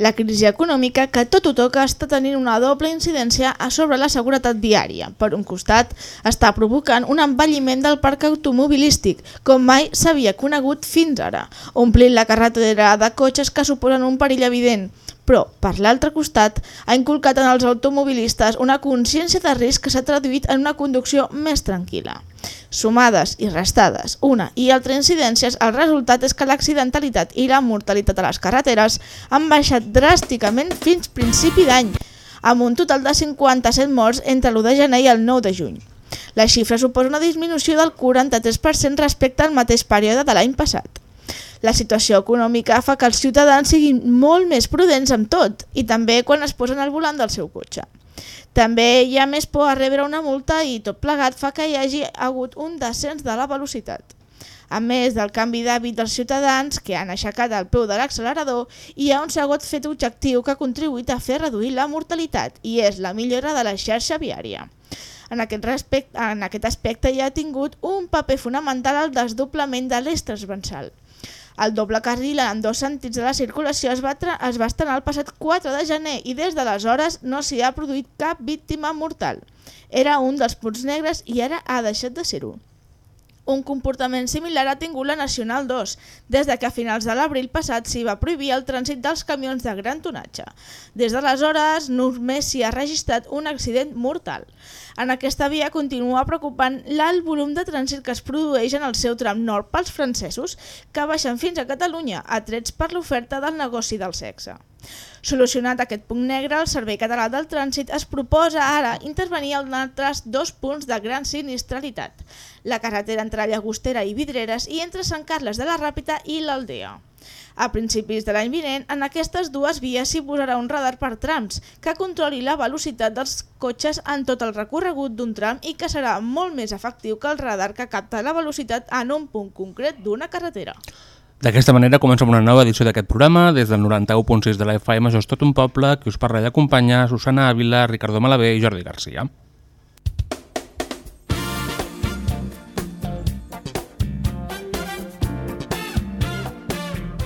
La crisi econòmica que tot ho toca està tenint una doble incidència a sobre la seguretat viària. Per un costat, està provocant un envelliment del parc automobilístic, com mai s'havia conegut fins ara, omplint la carretera de cotxes que suposen un perill evident. Però, per l'altre costat, ha inculcat en els automobilistes una consciència de risc que s'ha traduït en una conducció més tranquil·la. Sumades i restades una i altra incidències, el resultat és que l'accidentalitat i la mortalitat a les carreteres han baixat dràsticament fins principi d'any, amb un total de 57 morts entre l'1 de gener i el 9 de juny. La xifra suposa una disminució del 43% respecte al mateix període de l'any passat. La situació econòmica fa que els ciutadans siguin molt més prudents amb tot i també quan es posen al volant del seu cotxe. També hi ha més por a rebre una multa i tot plegat fa que hi hagi hagut un descens de la velocitat. A més del canvi d'hàbit dels ciutadans que han aixecat el peu de l'accelerador, hi ha un segon fet objectiu que ha contribuït a fer reduir la mortalitat i és la millora de la xarxa viària. En aquest, respecte, en aquest aspecte hi ha tingut un paper fonamental el desdoblament de l'eix transversal. El doble carril en dos sentits de la circulació es va, es va estrenar el passat 4 de gener i des d'aleshores no s'hi ha produït cap víctima mortal. Era un dels punts negres i ara ha deixat de ser-ho. Un comportament similar ha tingut la Nacional 2, des de que a finals de l'abril passat s'hi va prohibir el trànsit dels camions de gran tonatge. Des d'aleshores només s'hi ha registrat un accident mortal. En aquesta via continua preocupant l'alt volum de trànsit que es produeix en el seu tram nord pels francesos, que baixen fins a Catalunya, atrets per l'oferta del negoci del sexe. Solucionat aquest punt negre, el Servei Català del Trànsit es proposa ara intervenir en altres dos punts de gran sinistralitat, la carretera entre Llagostera i Vidreres i entre Sant Carles de la Ràpita i l'Aldea. A principis de l'any vinent, en aquestes dues vies s'hi posarà un radar per trams que controli la velocitat dels cotxes en tot el recorregut d'un tram i que serà molt més efectiu que el radar que capta la velocitat en un punt concret d'una carretera. D'aquesta manera comencem una nova edició d'aquest programa. Des del 91.6 de la FM, això és tot un poble, que us parla i acompanya Susana Ávila, Ricardo Malabé i Jordi Garcia.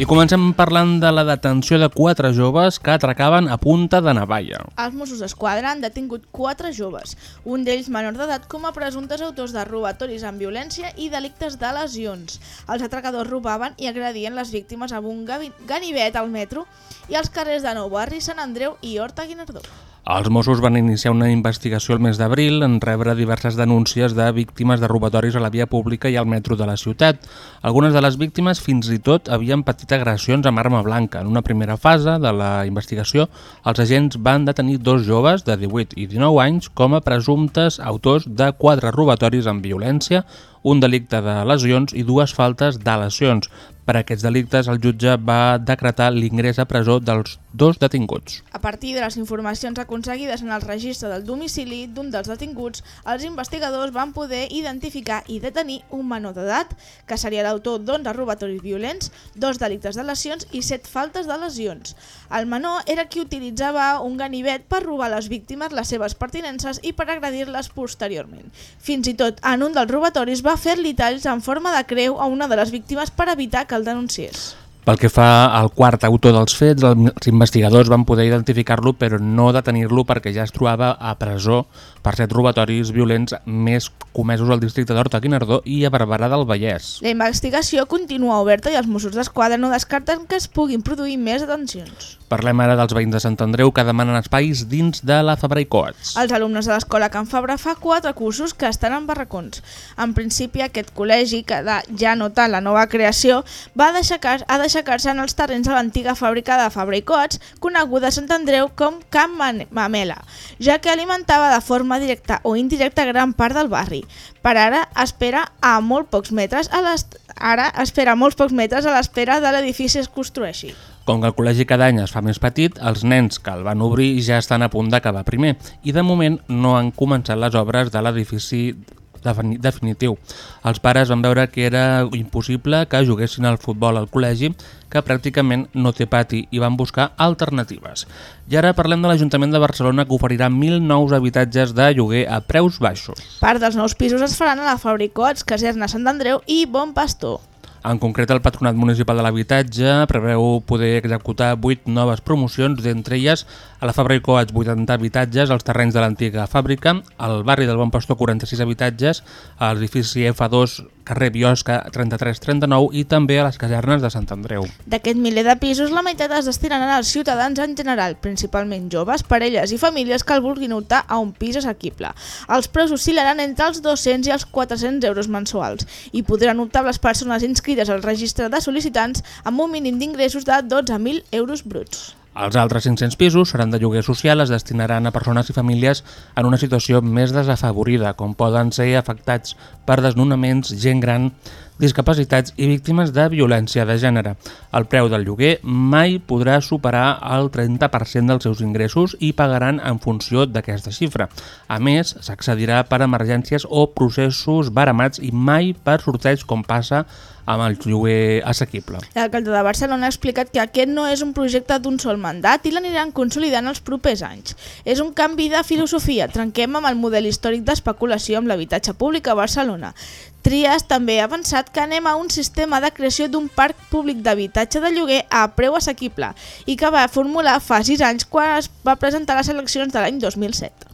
I comencem parlant de la detenció de quatre joves que atracaven a punta de navalla. Els Mossos d'Esquadra han detingut quatre joves, un d'ells menor d'edat com a presumptes autors de robatoris amb violència i delictes de lesions. Els atracadors robaven i agredien les víctimes amb un ganivet al metro i als carrers de Nou Barri, Sant Andreu i Horta Guinardó. Els Mossos van iniciar una investigació el mes d'abril en rebre diverses denúncies de víctimes de robatoris a la via pública i al metro de la ciutat. Algunes de les víctimes fins i tot havien patit agressions amb arma blanca. En una primera fase de la investigació, els agents van detenir dos joves de 18 i 19 anys com a presumptes autors de quatre robatoris amb violència, un delicte de lesions i dues faltes de lesions. Per aquests delictes, el jutge va decretar l'ingrés a presó dels dos detinguts. A partir de les informacions aconseguides en el registre del domicili d'un dels detinguts, els investigadors van poder identificar i detenir un menor d'edat, que seria l'autor d'11 robatoris violents, dos delictes de lesions i set faltes de lesions. El menor era qui utilitzava un ganivet per robar a les víctimes les seves pertinences i per agredir-les posteriorment. Fins i tot, en un dels robatoris va fer-li talls en forma de creu a una de les víctimes per evitar que el denunciés. Pel que fa al quart autor dels fets, els investigadors van poder identificar-lo però no detenir-lo perquè ja es trobava a presó per set robatoris violents més comesos al districte d'Horta-Guinardó i a Barberà del Vallès. La investigació continua oberta i els Mossos d'Esquadra no descarten que es puguin produir més detencions. Parlem ara dels veïns de Sant Andreu que demanen espais dins de la Fabra i Coats. Els alumnes de l'escola Can Fabra fa quatre cursos que estan en barracons. En principi, aquest col·legi, que ja nota la nova creació, va deixar-se ha d'aixecar-se en els terrenys de l'antiga fàbrica de Coats, coneguda a Sant Andreu com Camp Mamela, ja que alimentava de forma directa o indirecta gran part del barri. Per ara espera a molt pocs metres a l'est- ara espera molts pocs metres a l'espera de l'edifici es construeixi. Com que el col·legi cada any es fa més petit, els nens que el van obrir ja estan a punt d'acabar primer i de moment no han començat les obres de l'edifici definitiu. Els pares van veure que era impossible que juguessin al futbol al col·legi, que pràcticament no té pati, i van buscar alternatives. I ara parlem de l'Ajuntament de Barcelona que oferirà 1.000 nous habitatges de lloguer a preus baixos. Part dels nous pisos es faran a la Fabricots, Caserna Sant Andreu i Bon Pastor. En concret, el Patronat Municipal de l'Habitatge preveu poder executar 8 noves promocions, d'entre elles a la Fabra i Coats 80 habitatges als terrenys de l'antiga fàbrica, al barri del Bon Pastor 46 habitatges, a l'edifici F2 carrer Biosca 3339 i també a les casernes de Sant Andreu. D'aquest miler de pisos, la meitat es destinaran als ciutadans en general, principalment joves, parelles i famílies que el vulguin optar a un pis assequible. Els preus oscil·laran entre els 200 i els 400 euros mensuals i podran optar les persones inscrites al registre de sol·licitants amb un mínim d'ingressos de 12.000 euros bruts. Els altres 500 pisos seran de lloguer social, es destinaran a persones i famílies en una situació més desafavorida, com poden ser afectats per desnonaments, gent gran, discapacitats i víctimes de violència de gènere. El preu del lloguer mai podrà superar el 30% dels seus ingressos i pagaran en funció d'aquesta xifra. A més, s'accedirà per emergències o processos baramats i mai per sorteig com passa amb el lloguer assequible. L'alcalde de Barcelona ha explicat que aquest no és un projecte d'un sol mandat i l'aniran consolidant els propers anys. És un canvi de filosofia, trenquem amb el model històric d'especulació amb l'habitatge públic a Barcelona. Trias també ha avançat que anem a un sistema de creació d'un parc públic d'habitatge de lloguer a preu assequible i que va formular fa 6 anys quan es va presentar les eleccions de l'any 2007.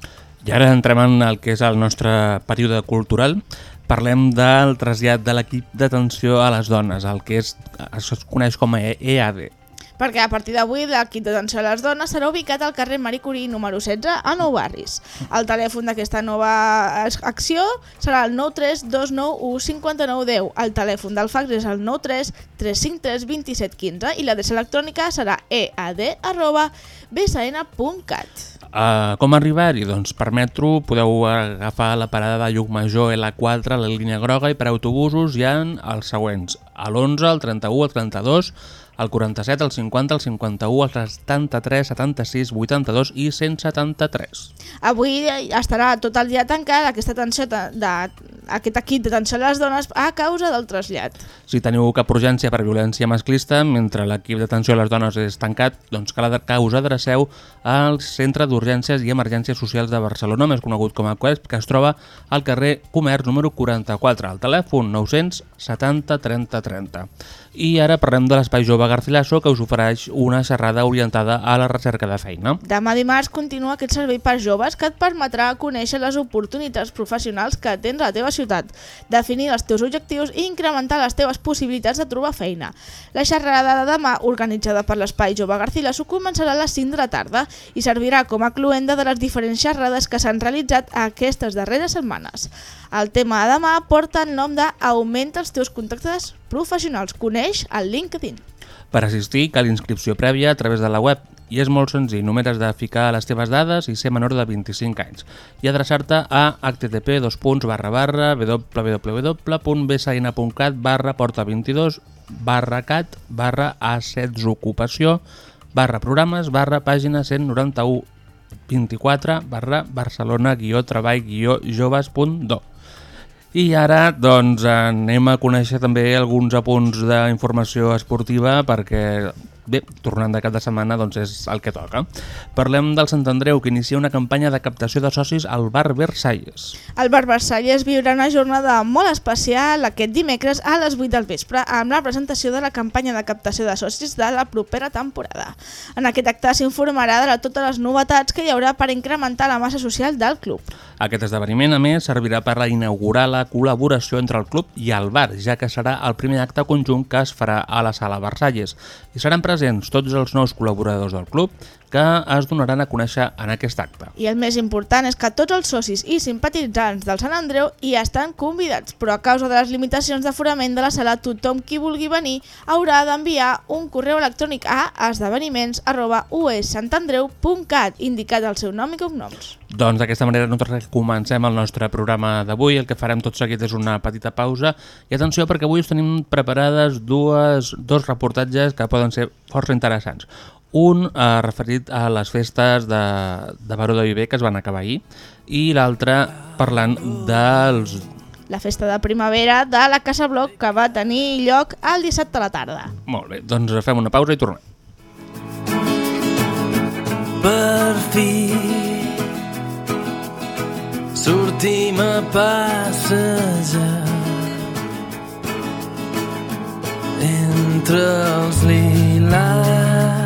I ara entrem en el que és el nostre període cultural. Parlem del trasllat de l'equip d'atenció a les dones, el que és, es coneix com a EAD. Perquè a partir d'avui l'equip d'atenció a les dones serà ubicat al carrer Marie Curie número 16 a Nou Barris. El telèfon d'aquesta nova acció serà el 932915910. El telèfon del fax és el 93 353 2715 i l'adreça electrònica serà ead.bsn.cat. Uh, com arribar-hi? Doncs per metro podeu agafar la parada de Llucmajor L4 a la línia groga i per autobusos hi ha els següents. A l'11, el 31, el 32, el 47, el 50, el 51, el 73, 76, 82 i 173. Avui estarà tot el dia tancat aquesta atenció de, de, aquest equip d'atenció a les dones a causa del trasllat. Si teniu cap urgència per violència masclista, mentre l'equip d'atenció a les dones és tancat, doncs cal que us adreceu al Centre d'Urgències i Emergències Socials de Barcelona, més conegut com a QUESP, que es troba al carrer Comerç número 44, al telèfon 970 30 30. I ara parlem de l'Espai Jove Garcilaso, que us ofereix una xerrada orientada a la recerca de feina. Demà dimarts continua aquest servei per joves que et permetrà conèixer les oportunitats professionals que tens a la teva ciutat, definir els teus objectius i incrementar les teves possibilitats de trobar feina. La xerrada de demà, organitzada per l'Espai Jove Garcilaso, començarà a les 5 de la tarda i servirà com a cluenda de les diferents xerrades que s'han realitzat aquestes darreres setmanes. El tema de demà porta el nom de Augmenta els teus contactes professionals. Coneix el LinkedIn. Per assistir cal inscripció prèvia a través de la web i és molt senzill, només has de ficar les teves dades i ser menor de 25 anys i adreçar-te a http www.bsn.cat barra porta 22 barra cat barra a16 ocupació barra programes barra pàgina 191 24 barra barcelona guió treball guió joves.do i ara doncs anem a conèixer també alguns apunts d'informació esportiva perquè bé, tornant de cap de setmana doncs és el que toca. Parlem del Sant Andreu, que inicia una campanya de captació de socis al bar Versalles. El Bar Versalles viurà una jornada molt especial aquest dimecres a les 8 del vespre amb la presentació de la campanya de captació de socis de la propera temporada. En aquest acte s'informarà de totes les novetats que hi haurà per incrementar la massa social del club. Aquest esdeveniment, a més, servirà per inaugurar la col·laboració entre el club i el bar, ja que serà el primer acte conjunt que es farà a la sala Versalles. I seran presents tots els nous col·laboradors del club que es donaran a conèixer en aquest acte. I el més important és que tots els socis i simpatitzants del Sant Andreu hi estan convidats, però a causa de les limitacions d'aforament de la sala, tothom qui vulgui venir haurà d'enviar un correu electrònic a esdeveniments arroba ussantandreu.cat indicat el seu nom i cognoms. Doncs d'aquesta manera nosaltres comencem el nostre programa d'avui. El que farem tot seguit és una petita pausa. I atenció perquè avui us tenim preparades dues, dos reportatges que poden ser força interessants. Un eh, referit a les festes de, de Baró de Viver que es van acabar ahir i l'altre parlant dels... La festa de primavera de la Casa Bloc que va tenir lloc el dissabte a la tarda. Molt bé, doncs fem una pausa i tornem. per fi sortim a passejar entre els lilars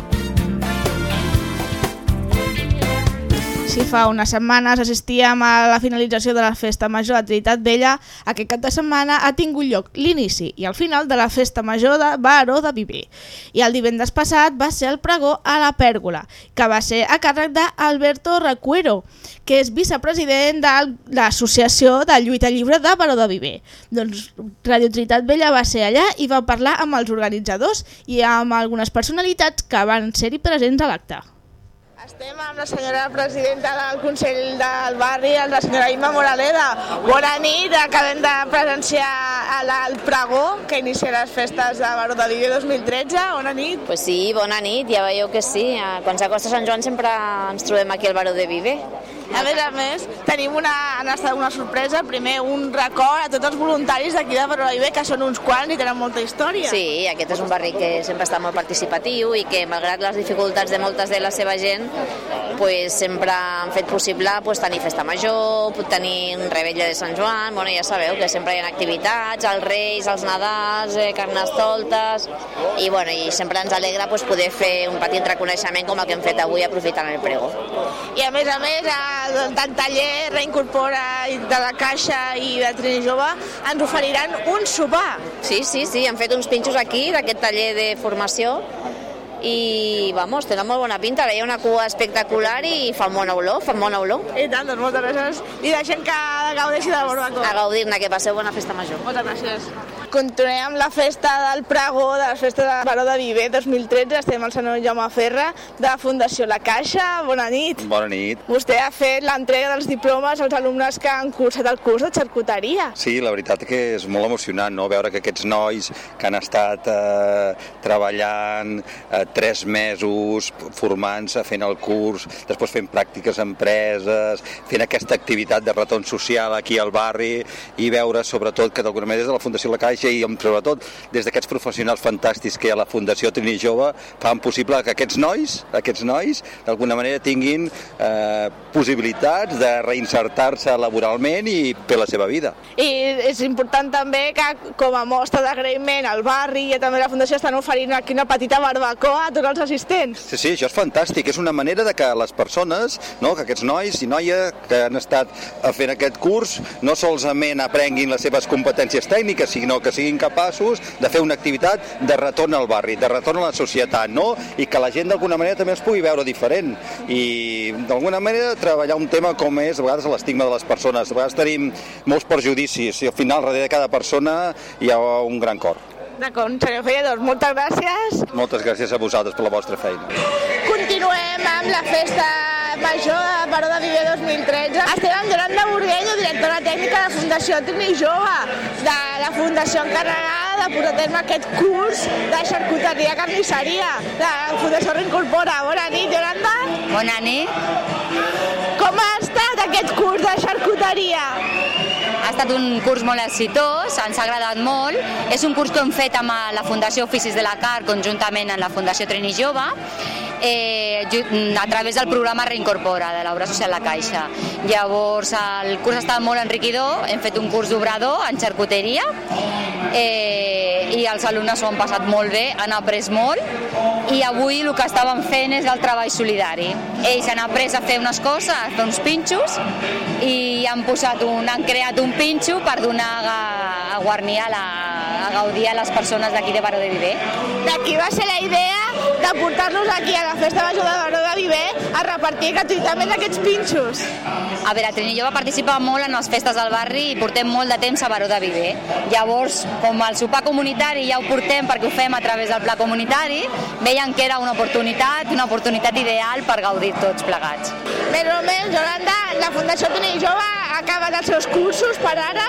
Si fa unes setmanes assistíem a la finalització de la Festa Major de Trinitat Vella, aquest cap de setmana ha tingut lloc l'inici i el final de la Festa Major de Baró de Viver. I el divendres passat va ser el pregó a la Pèrgola, que va ser a càrrec d'Alberto Recuero, que és vicepresident de l'Associació de Lluita Lliure de Baró de Viver. Doncs Radio Trinitat Vella va ser allà i va parlar amb els organitzadors i amb algunes personalitats que van ser-hi presents a l'acte. Estem amb la senyora presidenta del Consell del Barri, la senyora Imma Moraleda. Bona nit, acabem de presenciar el, pregó que inicia les festes de Baró de Viver 2013. Bona nit. Pues sí, bona nit, ja veieu que sí. Quan s'acosta Sant Joan sempre ens trobem aquí al Baró de Viver. A més a més, tenim una, han estat una sorpresa, primer un record a tots els voluntaris d'aquí de Barberà que són uns quants i tenen molta història. Sí, aquest és un barri que sempre està molt participatiu i que, malgrat les dificultats de moltes de la seva gent, pues, sempre han fet possible pues, tenir festa major, tenir un rebella de Sant Joan, bueno, ja sabeu que sempre hi ha activitats, els Reis, els Nadals, eh, carnestoltes, i, bueno, i sempre ens alegra pues, poder fer un petit reconeixement com el que hem fet avui aprofitant el prego. I a més a més, el, el taller Reincorpora de la Caixa i de Trini Jove ens oferiran un sopar. Sí, sí, sí, han fet uns pinxos aquí d'aquest taller de formació i, vamos, tenen molt bona pinta, ara hi ha una cua espectacular i fa bona olor, fa bona olor. I tant, doncs moltes gràcies. I deixem que gaudeixi de la barbacoa. A gaudir-ne, que passeu bona festa major. Moltes gràcies. Continuem amb la festa del pregó, de la festa de Baró de Viver 2013. Estem al senyor Jaume Ferra, de la Fundació La Caixa. Bona nit. Bona nit. Vostè ha fet l'entrega dels diplomes als alumnes que han cursat el curs de xarcuteria. Sí, la veritat que és molt emocionant, no?, veure que aquests nois que han estat eh, treballant eh, tres mesos, formant-se, fent el curs, després fent pràctiques a empreses, fent aquesta activitat de retorn social aquí al barri i veure, sobretot, que d'alguna manera des de la Fundació La Caixa i sobretot des d'aquests professionals fantàstics que hi ha a la Fundació Trini Jove fan possible que aquests nois, aquests nois d'alguna manera tinguin eh, possibilitats de reinsertar-se laboralment i per la seva vida. I és important també que com a mostra d'agraïment al barri i també la Fundació estan oferint aquí una petita barbacoa a tots els assistents. Sí, sí, això és fantàstic, és una manera de que les persones, no, que aquests nois i noies que han estat fent aquest curs no solament aprenguin les seves competències tècniques, sinó que siguin capaços de fer una activitat de retorn al barri, de retorn a la societat, no? I que la gent d'alguna manera també es pugui veure diferent i d'alguna manera treballar un tema com és a vegades l'estigma de les persones. A vegades tenim molts perjudicis i al final darrere de cada persona hi ha un gran cor. D'acord, senyor Felladors, moltes gràcies. Moltes gràcies a vosaltres per la vostra feina. Continuem amb la festa major de Baró de Viver 2013. Estem amb Yolanda Burgueño, directora tècnica de la Fundació Trini Jove, de la Fundació encarregada de posar a terme aquest curs de xarcuteria carnisseria de la Fundació Reincorpora. Bona nit, Yolanda. Bona nit. Com ha estat aquest curs de xarcuteria? Ha estat un curs molt exitós, ens ha agradat molt. És un curs que hem fet amb la Fundació Oficis de la Car, conjuntament amb la Fundació Trini Jove, eh, a través del programa Reincorpora, de l'Obra Social La Caixa. Llavors, el curs ha estat molt enriquidor, hem fet un curs d'obrador en xarcuteria, eh, i els alumnes s'ho han passat molt bé, han après molt, i avui el que estàvem fent és el treball solidari. Ells han après a fer unes coses, a fer uns pinxos, i han, posat un, han creat un pinxo per donar a, a guarnir a, la, a gaudir a les persones d'aquí de Baró de Viver. D'aquí va ser la idea de portar-los aquí a la Festa Major de Baró de Viver a repartir gratuïtament aquests pinxos. A veure, Trini Jove participa molt en les festes del barri i portem molt de temps a Baró de Viver. Llavors, com el sopar comunitari ja ho portem perquè ho fem a través del pla comunitari, veien que era una oportunitat, una oportunitat ideal per gaudir tots plegats. Més o menys, Yolanda, la Fundació Trini Jove ha acabat els seus cursos per ara,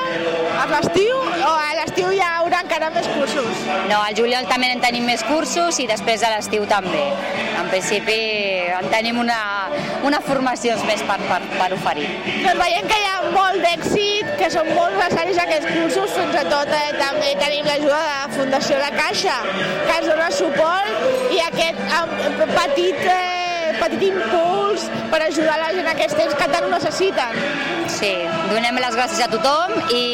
a l'estiu, o a l'estiu hi haurà encara més cursos? No, al juliol també en tenim més cursos i després a l'estiu també. En principi en tenim una, una formació més per, per, per oferir. Doncs veiem que hi ha molt d'èxit, que són molt necessaris aquests cursos, fins i tot eh, també tenim l'ajuda de la Fundació La Caixa, que ens dona suport i aquest eh, petit, eh, petit impuls per ajudar la gent aquests temps que tant ho necessiten. Sí, donem les gràcies a tothom i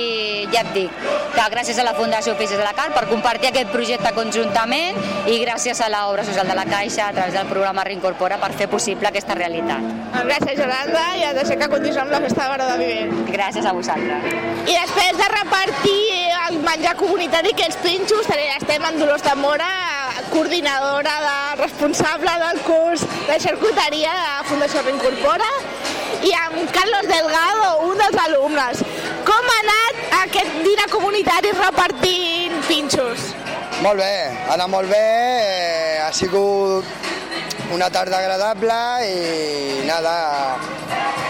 ja et dic que gràcies a la Fundació Oficis de la Car per compartir aquest projecte conjuntament i gràcies a l'obra social de la Caixa a través del programa Reincorpora per fer possible aquesta realitat. Gràcies, Yolanda, i a deixar que continuem amb la festa de Baró de Viver. Gràcies a vosaltres. I després de repartir el menjar comunitari aquests pinxos, estem amb Dolors de Mora, coordinadora de, responsable del curs de xarcuteria de la Fundació Reincorpora, i amb Carlos Delgado, un dels alumnes. Com ha anat aquest dinar comunitari repartint pinxos? Molt bé, ha anat molt bé, eh, ha sigut una tarda agradable i nada,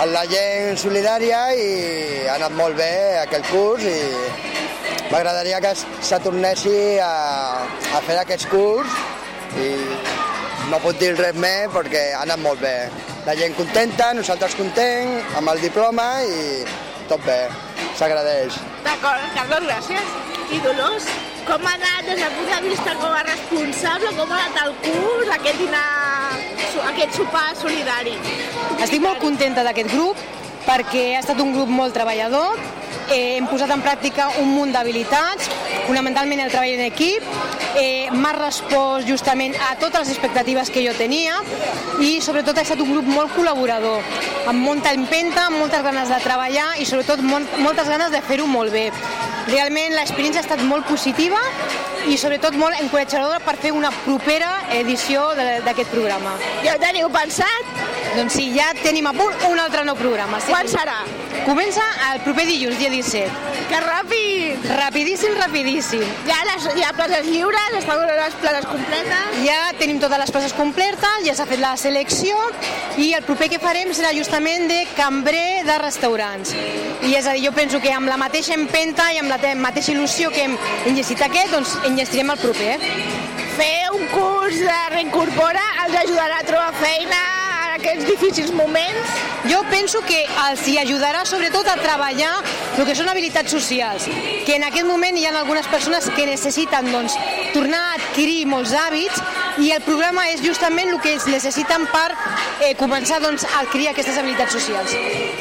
la gent solidària i ha anat molt bé aquest curs i m'agradaria que se tornessi a, a fer aquest curs i no puc dir res més perquè ha anat molt bé. la gent contenta, nosaltres content, amb el diploma i tot bé, s'agradeix. D'acord, Carlos, gràcies. I Dolors, com ha anat des del punt de vista com a responsable, com ha anat el curs, aquest dinar, aquest sopar solidari? Estic molt contenta d'aquest grup perquè ha estat un grup molt treballador, eh, hem posat en pràctica un munt d'habilitats, fonamentalment el treball en equip, eh, m'ha respost justament a totes les expectatives que jo tenia i sobretot ha estat un grup molt col·laborador, amb molta empenta, amb moltes ganes de treballar i sobretot molt, moltes ganes de fer-ho molt bé. Realment l'experiència ha estat molt positiva i sobretot molt encoratjadora per fer una propera edició d'aquest programa. Ja ho teniu pensat? Doncs sí, ja tenim a punt un altre nou programa. Sí, Quan serà? Comença el proper dilluns, dia 17. Que ràpid! Rapidíssim, rapidíssim. Ha, les, hi ha places lliures, estan les places completes. Ja tenim totes les places completes, ja s'ha fet la selecció i el proper que farem serà justament de cambrer de restaurants. I és a dir, jo penso que amb la mateixa empenta i amb la te- mateixa il·lusió que hem enllestit aquest, doncs enllestirem el proper. Fer un curs de reincorpora els ajudarà a trobar feina aquests difícils moments. Jo penso que els hi ajudarà sobretot a treballar el que són habilitats socials, que en aquest moment hi ha algunes persones que necessiten doncs, tornar a adquirir molts hàbits i el programa és justament el que ells necessiten per eh, començar doncs, a adquirir aquestes habilitats socials.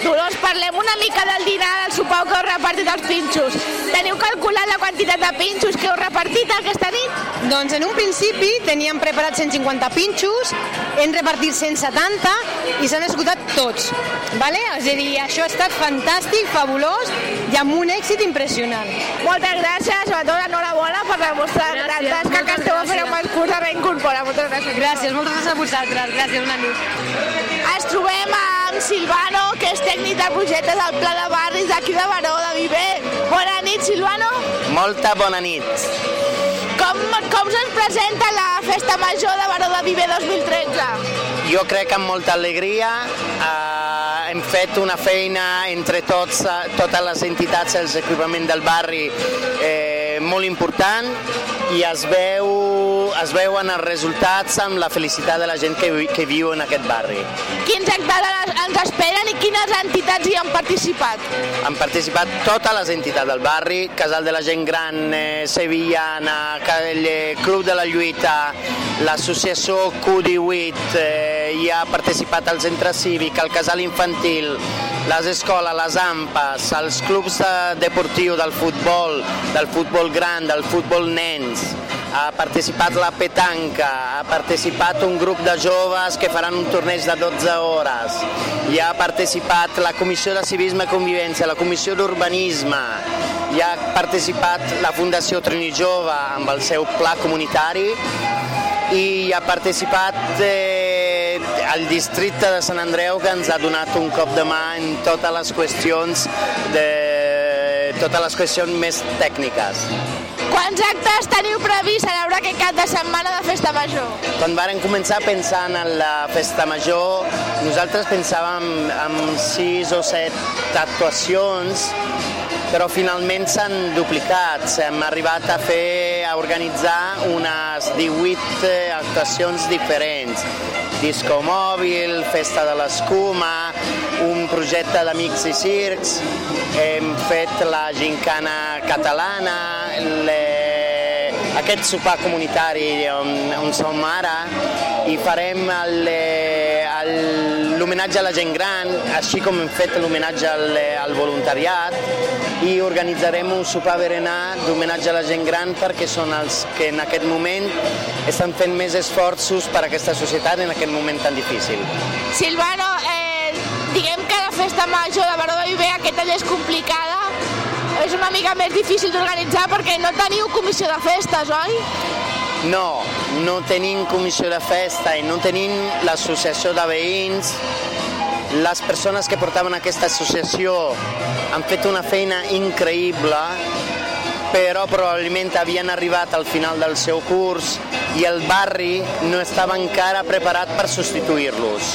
Dolors, parlem una mica del dinar, del sopar que heu repartit els pinxos. Teniu calculat la quantitat de pinxos que heu repartit aquesta nit? Doncs en un principi teníem preparat 150 pinxos, hem repartit 170 i s'han esgotat tots. Vale? És a dir, això ha estat fantàstic, fabulós i amb un èxit impressionant. Moltes gràcies, sobretot enhorabona per la vostra gran tasca que esteu fent amb el curs de reincorpora. Moltes gràcies. Gràcies, moltes gràcies a vosaltres. Gràcies, bona nit. Ens trobem amb Silvano, que és tècnic de projectes del Pla de Barris d'aquí de Baró de Viver. Bona nit, Silvano. Molta bona nit. Com, com se'ns presenta la Festa Major de Baró de Viver 2013? Jo crec que amb molta alegria eh, hem fet una feina entre tots, totes les entitats, els equipaments del barri eh, molt important i es veu, es veuen els resultats amb la felicitat de la gent que, vi- que viu en aquest barri. Quins actes ens esperen i quines entitats hi han participat? Han participat totes les entitats del barri, Casal de la Gent Gran, eh, Sevillana, el eh, Club de la Lluita, l'associació Q18, eh, hi ha participat el centre cívic, el casal infantil, les escoles, les AMPAs, els clubs eh, deportius del futbol, del futbol gran, del futbol nens, ha participat la petanca, ha participat un grup de joves que faran un torneig de 12 hores, hi ha participat la Comissió de Civisme i Convivència, la Comissió d'Urbanisme, hi ha participat la Fundació Trini Jove amb el seu pla comunitari. I hi ha participat eh, el districte de Sant Andreu que ens ha donat un cop de mà en totes les qüestions de totes les qüestions més tècniques. Quants actes teniu previst celebrar aquest cap de setmana de Festa Major? Quan varen començar pensant en la festa major, nosaltres pensàvem en sis o set actuacions, però finalment s'han duplicat. Hem arribat a fer, a organitzar unes 18 actuacions diferents. Disco mòbil, festa de l'escuma, un projecte d'amics i circs, hem fet la gincana catalana, le, aquest sopar comunitari on, on som ara. I farem el, el- l'homenatge a la gent gran, així com hem fet l'homenatge al, eh, al voluntariat i organitzarem un sopar berenar d'homenatge a la gent gran perquè són els que en aquest moment estan fent més esforços per a aquesta societat en aquest moment tan difícil. Silvano, eh, diguem que la Festa Major de Baró de Viver aquest any és complicada, és una mica més difícil d'organitzar perquè no teniu comissió de festes, oi? No, no tenim comissió de festa i no tenim l'associació de veïns. Les persones que portaven aquesta associació han fet una feina increïble, però probablement havien arribat al final del seu curs i el barri no estava encara preparat per substituir-los.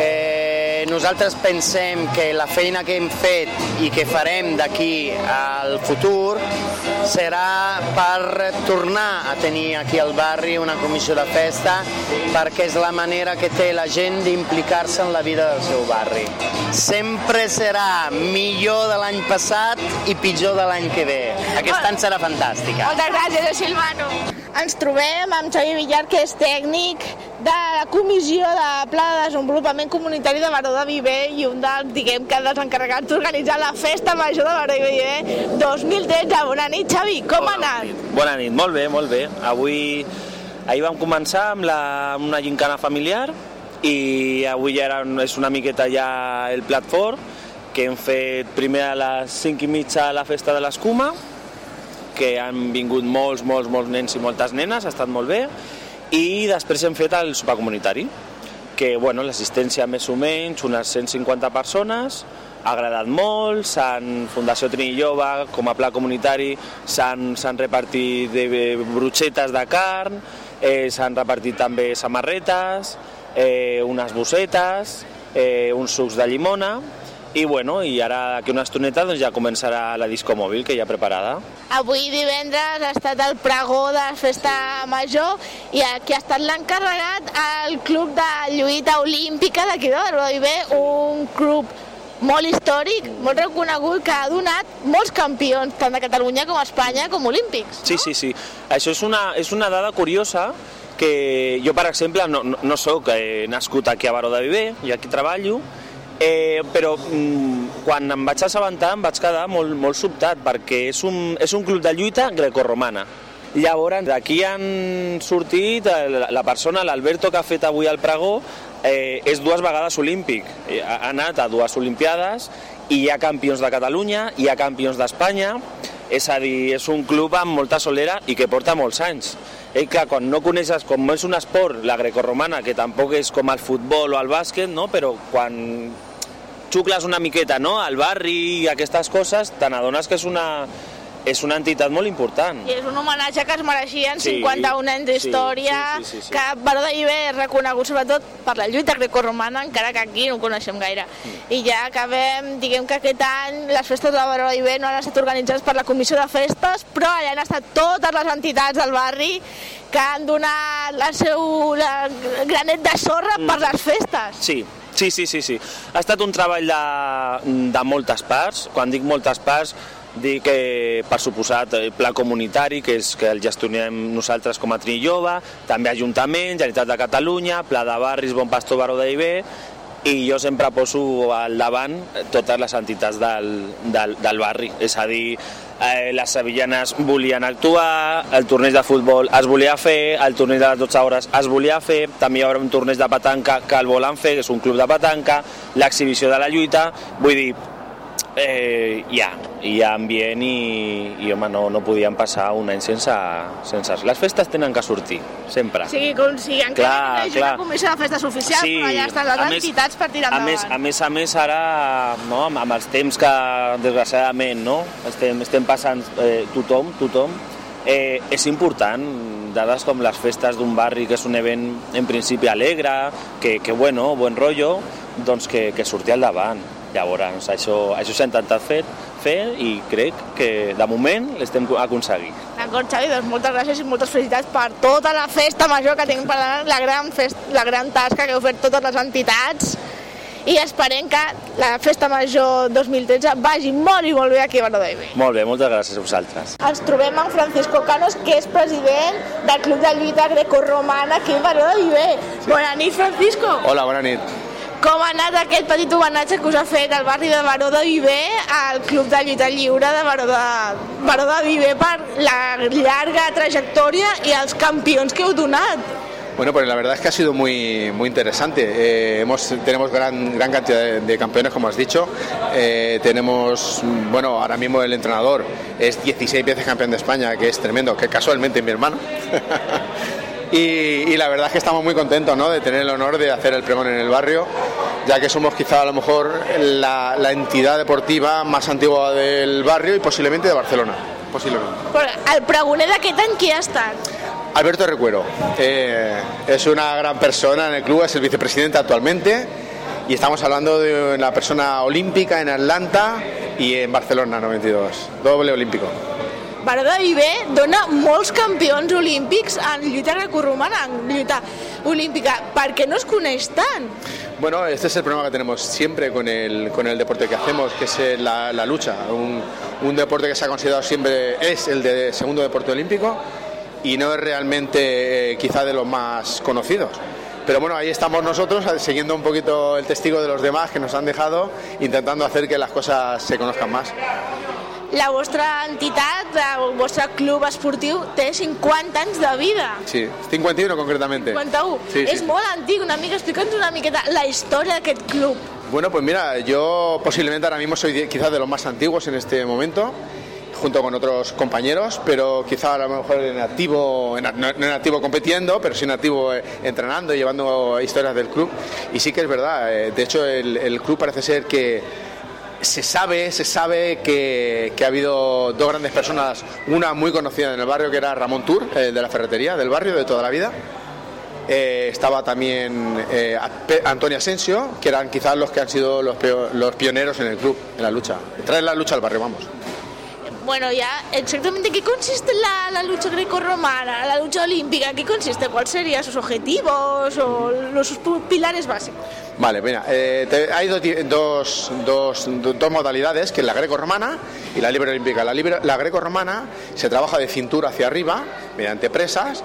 Eh, nosaltres pensem que la feina que hem fet i que farem d'aquí al futur serà per tornar a tenir aquí al barri una comissió de festa perquè és la manera que té la gent d'implicar-se en la vida del seu barri. Sempre serà millor de l'any passat i pitjor de l'any que ve. Aquest any serà fantàstica. Moltes gràcies, Silvano. Ens trobem amb Xavi Villar, que és tècnic de la Comissió de Pla de Desenvolupament Comunitari de Baró de Viver i un dels, diguem que, dels encarregats d'organitzar la Festa Major de Baró de Viver 2013. Bona nit, Xavi, com ha anat? Bona nit, molt bé, molt bé. Avui, ahir vam començar amb, la, amb una gincana familiar i avui ja era, és una miqueta ja el plat fort, que hem fet primer a les 5 i mitja la festa de l'escuma, que han vingut molts, molts, molts nens i moltes nenes, ha estat molt bé, i després hem fet el sopar comunitari, que bueno, l'assistència més o menys, unes 150 persones, ha agradat molt, s'han Fundació Trini Jove, com a pla comunitari, s'han repartit de brutxetes de carn, eh, s'han repartit també samarretes, eh, unes bossetes, eh, uns sucs de llimona, i bueno, i ara d'aquí una estoneta doncs ja començarà la disco mòbil que ja preparada. Avui divendres ha estat el pregó de la festa major i aquí ha estat l'encarregat el club de lluita olímpica d'aquí de Baró Viver, un club molt històric, molt reconegut, que ha donat molts campions, tant de Catalunya com a Espanya, com olímpics. Sí, sí, sí. Això és una, és una dada curiosa que jo, per exemple, no, no, no sóc eh, nascut aquí a Baró de Viver, jo aquí treballo, Eh, però mm, quan em vaig assabentar em vaig quedar molt, molt sobtat perquè és un, és un club de lluita grecorromana. Llavors, d'aquí han sortit eh, la, persona, l'Alberto, que ha fet avui el pregó, eh, és dues vegades olímpic. Eh, Ha anat a dues olimpiades i hi ha campions de Catalunya, hi ha campions d'Espanya, és a dir, és un club amb molta solera i que porta molts anys. I clar, quan no coneixes, com és un esport, la grecorromana, que tampoc és com el futbol o el bàsquet, no? però quan xucles una miqueta no? al barri i aquestes coses, te n'adones que és una, és una entitat molt important. I és un homenatge que es mereixien Sí, 51 anys d'història, sí, sí, sí, sí. que Baró de Viver és reconegut sobretot per la lluita grecorromana, encara que aquí no ho coneixem gaire. I ja acabem, diguem que aquest any les festes de Baró de Viver no han estat organitzades per la Comissió de Festes, però allà han estat totes les entitats del barri que han donat la seu la granet de sorra per les festes. Sí, sí, sí, sí, sí. Ha estat un treball de, de moltes parts. Quan dic moltes parts, dic que, per suposat, el pla comunitari, que és que el gestionem nosaltres com a Trini Jove, també Ajuntament, Generalitat de Catalunya, Pla de Barris, Bon Pastor, Baró de Viver, i jo sempre poso al davant totes les entitats del, del, del barri, és a dir, eh, les sevillanes volien actuar, el torneig de futbol es volia fer, el torneig de les 12 hores es volia fer, també hi haurà un torneig de petanca que el volen fer, que és un club de petanca, l'exhibició de la lluita, vull dir, eh, hi ha, hi ha ambient i, i home, no, no podíem passar un any sense, sense... Les festes tenen que sortir, sempre. sigui com sigui, encara Clar, no hi hagi clar. una comissió de festes oficial, Sí, però allà estan les a més- entitats per tirar A endavant. més, a més a més ara, no, amb, amb els temps que desgraciadament no, estem, estem passant eh, tothom, tothom, eh, és important dades com les festes d'un barri que és un event en principi alegre, que, que bueno, bon rotllo, doncs que, que surti al davant. Llavors, això, això s'ha intentat fer, fer i crec que de moment l'estem aconseguint. D'acord, Xavi, doncs moltes gràcies i moltes felicitats per tota la festa major que tenim per la gran, fest, la gran tasca que heu fet totes les entitats i esperem que la festa major 2013 vagi molt i molt bé aquí a Viver. Molt bé, moltes gràcies a vosaltres. Ens trobem amb Francisco Canos, que és president del Club de Lluita Grecorromana aquí a de Viver. Bona nit, Francisco. Hola, bona nit. Com ha anat aquest petit homenatge que us ha fet el barri de Baró de Viver al Club de Lluita Lliure de Baró de, Baró de Viver per la llarga trajectòria i els campions que heu donat? Bueno, pues la verdad es que ha sido muy, muy interesante. Eh, hemos, tenemos gran, gran cantidad de, de campeones, como has dicho. Eh, tenemos, bueno, ahora mismo el entrenador es 16 veces campeón de España, que es tremendo, que casualmente es mi hermano. y, y la verdad es que estamos muy contentos ¿no? de tener el honor de hacer el pregón en el barrio, ya que somos quizá a lo mejor la, la entidad deportiva más antigua del barrio y posiblemente de Barcelona. Posiblemente. El pregoner d'aquest any qui ha estat? Alberto Recuero eh, es una gran persona en el club, es el vicepresidente actualmente y estamos hablando de una persona olímpica en Atlanta y en Barcelona 92, doble olímpico. Baró de Viver dona molts campions olímpics en lluita grecorromana, en lluita olímpica. Per què no es coneix tant? Bueno, este es el problema que tenemos siempre con el, con el deporte que hacemos, que es la, lucha. Un, un deporte que se ha considerado siempre, es el de segundo deporte olímpico y no es realmente eh, quizá de los más conocidos. Pero bueno, ahí estamos nosotros eh, siguiendo un poquito el testigo de los demás que nos han dejado, intentando hacer que las cosas se conozcan más. La vostra entitat, el vostre club esportiu, té 50 anys de vida. Sí, 51 concretamente. 51. Sí, és sí. molt antic, una mica, explica'ns una miqueta la història d'aquest club. Bueno, pues mira, yo posiblemente ahora mismo soy quizás de los más antiguos en este momento, junto con otros compañeros, pero quizá a lo mejor en activo, en, no, no en activo compitiendo, pero sí en activo eh, entrenando y llevando historias del club. Y sí que es verdad, eh, de hecho el, el club parece ser que se sabe, se sabe que, que ha habido dos grandes personas, una muy conocida en el barrio que era Ramón Tour, de la ferretería del barrio de toda la vida. Eh, estaba también eh, Antonio Asensio, que eran quizás los que han sido los, peo- los pioneros en el club, en la lucha. Traer la lucha al barrio, vamos. Bueno, ya, exactamente, ¿qué consiste la, la lucha grecorromana, la lucha olímpica? ¿Qué consiste? ¿Cuáles serían sus objetivos o los sus pilares básicos? Vale, mira, eh, hay dos, dos, dos- do- dos modalidades, que es la greco-romana y la libre olímpica. La, libre- la greco-romana se trabaja de cintura hacia arriba, mediante presas,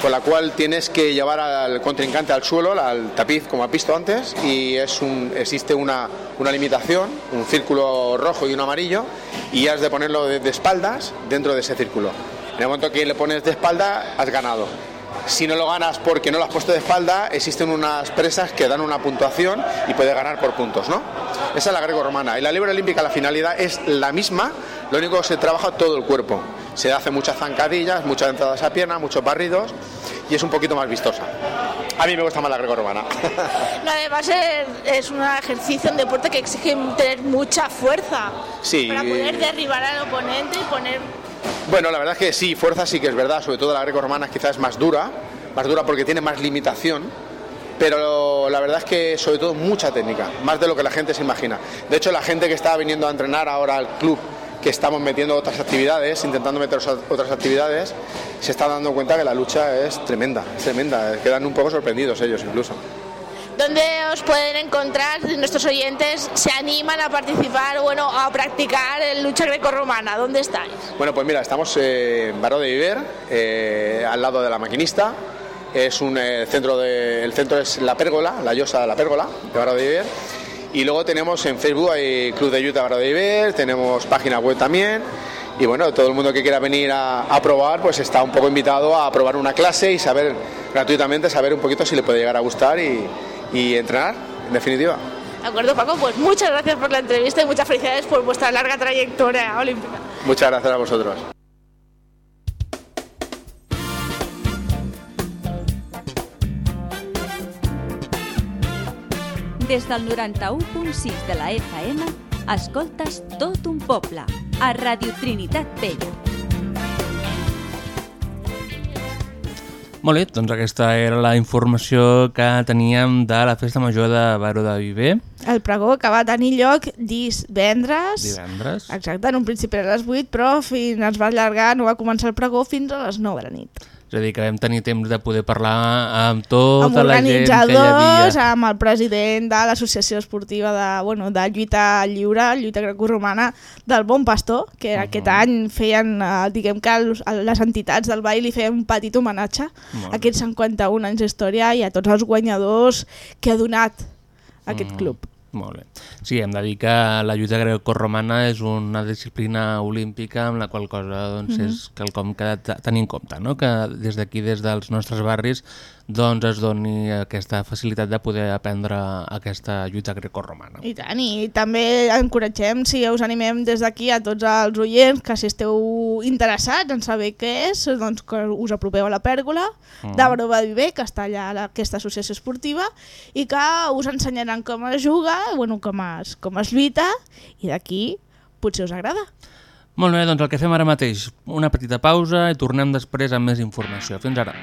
con la cual tienes que llevar al contrincante al suelo, al tapiz, como has visto antes, y es existe una, una limitación, un círculo rojo y un amarillo, y has de ponerlo de, espaldas dentro de ese círculo. En el momento que le pones de espalda, has ganado. Si no lo ganas porque no lo has puesto de espalda, existen unas presas que dan una puntuación y puedes ganar por puntos, ¿no? Esa es la greco-romana. Y la libre olímpica, la finalidad es la misma, lo único que se trabaja todo el cuerpo. Se hace muchas zancadillas, muchas entradas a pierna, muchos barridos y es un poquito más vistosa. A mí me gusta más la greco-romana. No, además es, es un ejercicio, un deporte que exige tener mucha fuerza Sí. para poder derribar al oponente y poner... Bueno, la verdad es que sí, fuerza sí que es verdad, sobre todo la greco-romana quizás es más dura, más dura porque tiene más limitación, pero la verdad es que sobre todo mucha técnica, más de lo que la gente se imagina. De hecho, la gente que está viniendo a entrenar ahora al club, que estamos metiendo otras actividades, intentando meter otras actividades, se está dando cuenta que la lucha es tremenda, es tremenda, quedan un poco sorprendidos ellos incluso. ¿Dónde os pueden encontrar si nuestros oyentes se animan a participar, bueno, a practicar en lucha grecorromana? ¿Dónde estáis? Bueno, pues mira, estamos eh, en Baró de Viver, eh, al lado de la maquinista. Es un eh, centro de, el centro es la pérgola, la llosa de la pérgola de Baró de Viver. Y luego tenemos en Facebook hay Club de Yuta Baró de Viver, tenemos página web también. Y bueno, todo el mundo que quiera venir a, a probar, pues está un poco invitado a probar una clase y saber gratuitamente, saber un poquito si le puede llegar a gustar y, y entrenar, en definitiva. De acuerdo, Paco, pues muchas gracias por la entrevista y muchas felicidades por vuestra larga trayectoria olímpica. Muchas gracias a vosotros. Des del 91.6 de la FM, escoltes tot un poble, a Radio Trinitat Vella. Molt bé, doncs aquesta era la informació que teníem de la Festa Major de Baró de Viver. El pregó que va tenir lloc divendres. Divendres. Exacte, en un principi era a les 8, però fins es va allargar, no va començar el pregó fins a les 9 de la nit. És a dir, que vam tenir temps de poder parlar amb tota amb la gent que hi havia. amb el president de l'Associació Esportiva de, bueno, de Lluita Lliure, Lluita Grecorromana del Bon Pastor, que uh -huh. aquest any feien, eh, diguem que les entitats del ball li feien un petit homenatge a aquests 51 anys d'història i a tots els guanyadors que ha donat aquest Mm. club. Molt bé. Sí, hem de dir que la lluita grecorromana és una disciplina olímpica amb la qual cosa doncs, Mhm. és quelcom que tenir en compte, no? que des d'aquí, des dels nostres barris, doncs es doni aquesta facilitat de poder aprendre aquesta lluita grecorromana. I tant, i també encoratgem, si us animem des d'aquí a tots els oients que si esteu interessats en saber què és, doncs que us apropeu a la pèrgola Mm. de Baró Viver, que està allà a aquesta associació esportiva, i que us ensenyaran com es juga, bueno, com es, com es lluita, i d'aquí potser us agrada. Molt bé, doncs el que fem ara mateix, una petita pausa i tornem després amb més informació. Fins ara.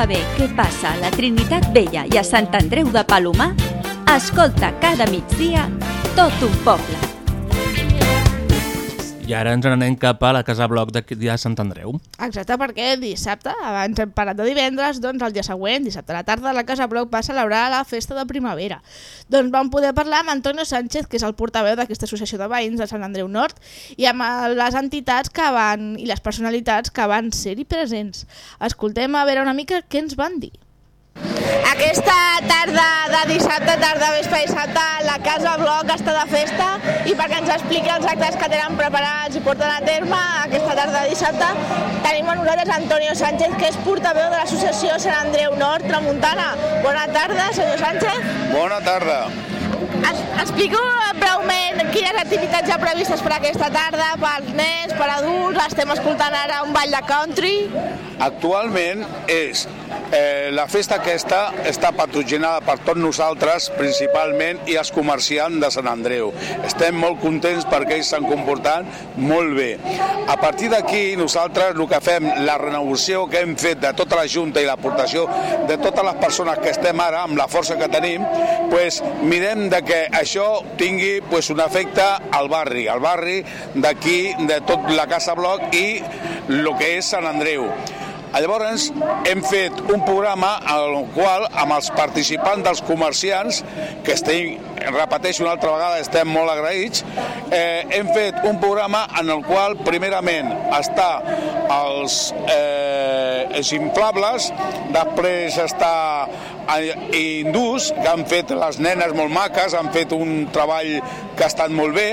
Saber què passa a la Trinitat Vella i a Sant Andreu de Palomar? Escolta cada migdia tot un poble. I ara ens n'anem cap a la Casa Bloc de, Sant Andreu. Exacte, perquè dissabte, abans hem parat de divendres, doncs el dia següent, dissabte a la tarda, la Casa Bloc va celebrar la festa de primavera. Doncs vam poder parlar amb Antonio Sánchez, que és el portaveu d'aquesta associació de veïns de Sant Andreu Nord, i amb les entitats que van i les personalitats que van ser-hi presents. Escoltem a veure una mica què ens van dir. Aquesta tarda de dissabte, tarda vespre dissabte, la Casa Bloc està de festa i perquè ens expliqui els actes que tenen preparats i porten a terme aquesta tarda de dissabte, tenim amb nosaltres Antonio Sánchez, que és portaveu de l'associació Sant Andreu Nord Tramuntana. Bona tarda, senyor Sánchez. Bona tarda. Es, explico breument quines activitats hi ha previstes per aquesta tarda, pels nens, per adults, estem escoltant ara un ball de country. Actualment és eh, la festa aquesta està patrocinada per tots nosaltres principalment i els comerciants de Sant Andreu. Estem molt contents perquè ells s'han comportat molt bé. A partir d'aquí nosaltres el que fem, la renovació que hem fet de tota la Junta i l'aportació de totes les persones que estem ara amb la força que tenim, pues, mirem de que això tingui pues, un efecte al barri, al barri d'aquí, de tot la Casa Bloc i el que és Sant Andreu. Llavors hem fet un programa en el qual amb els participants dels comerciants, que estem, repeteixo una altra vegada, estem molt agraïts, eh, hem fet un programa en el qual primerament està els, eh, els inflables, després està hindús, que han fet les nenes molt maques, han fet un treball que ha estat molt bé,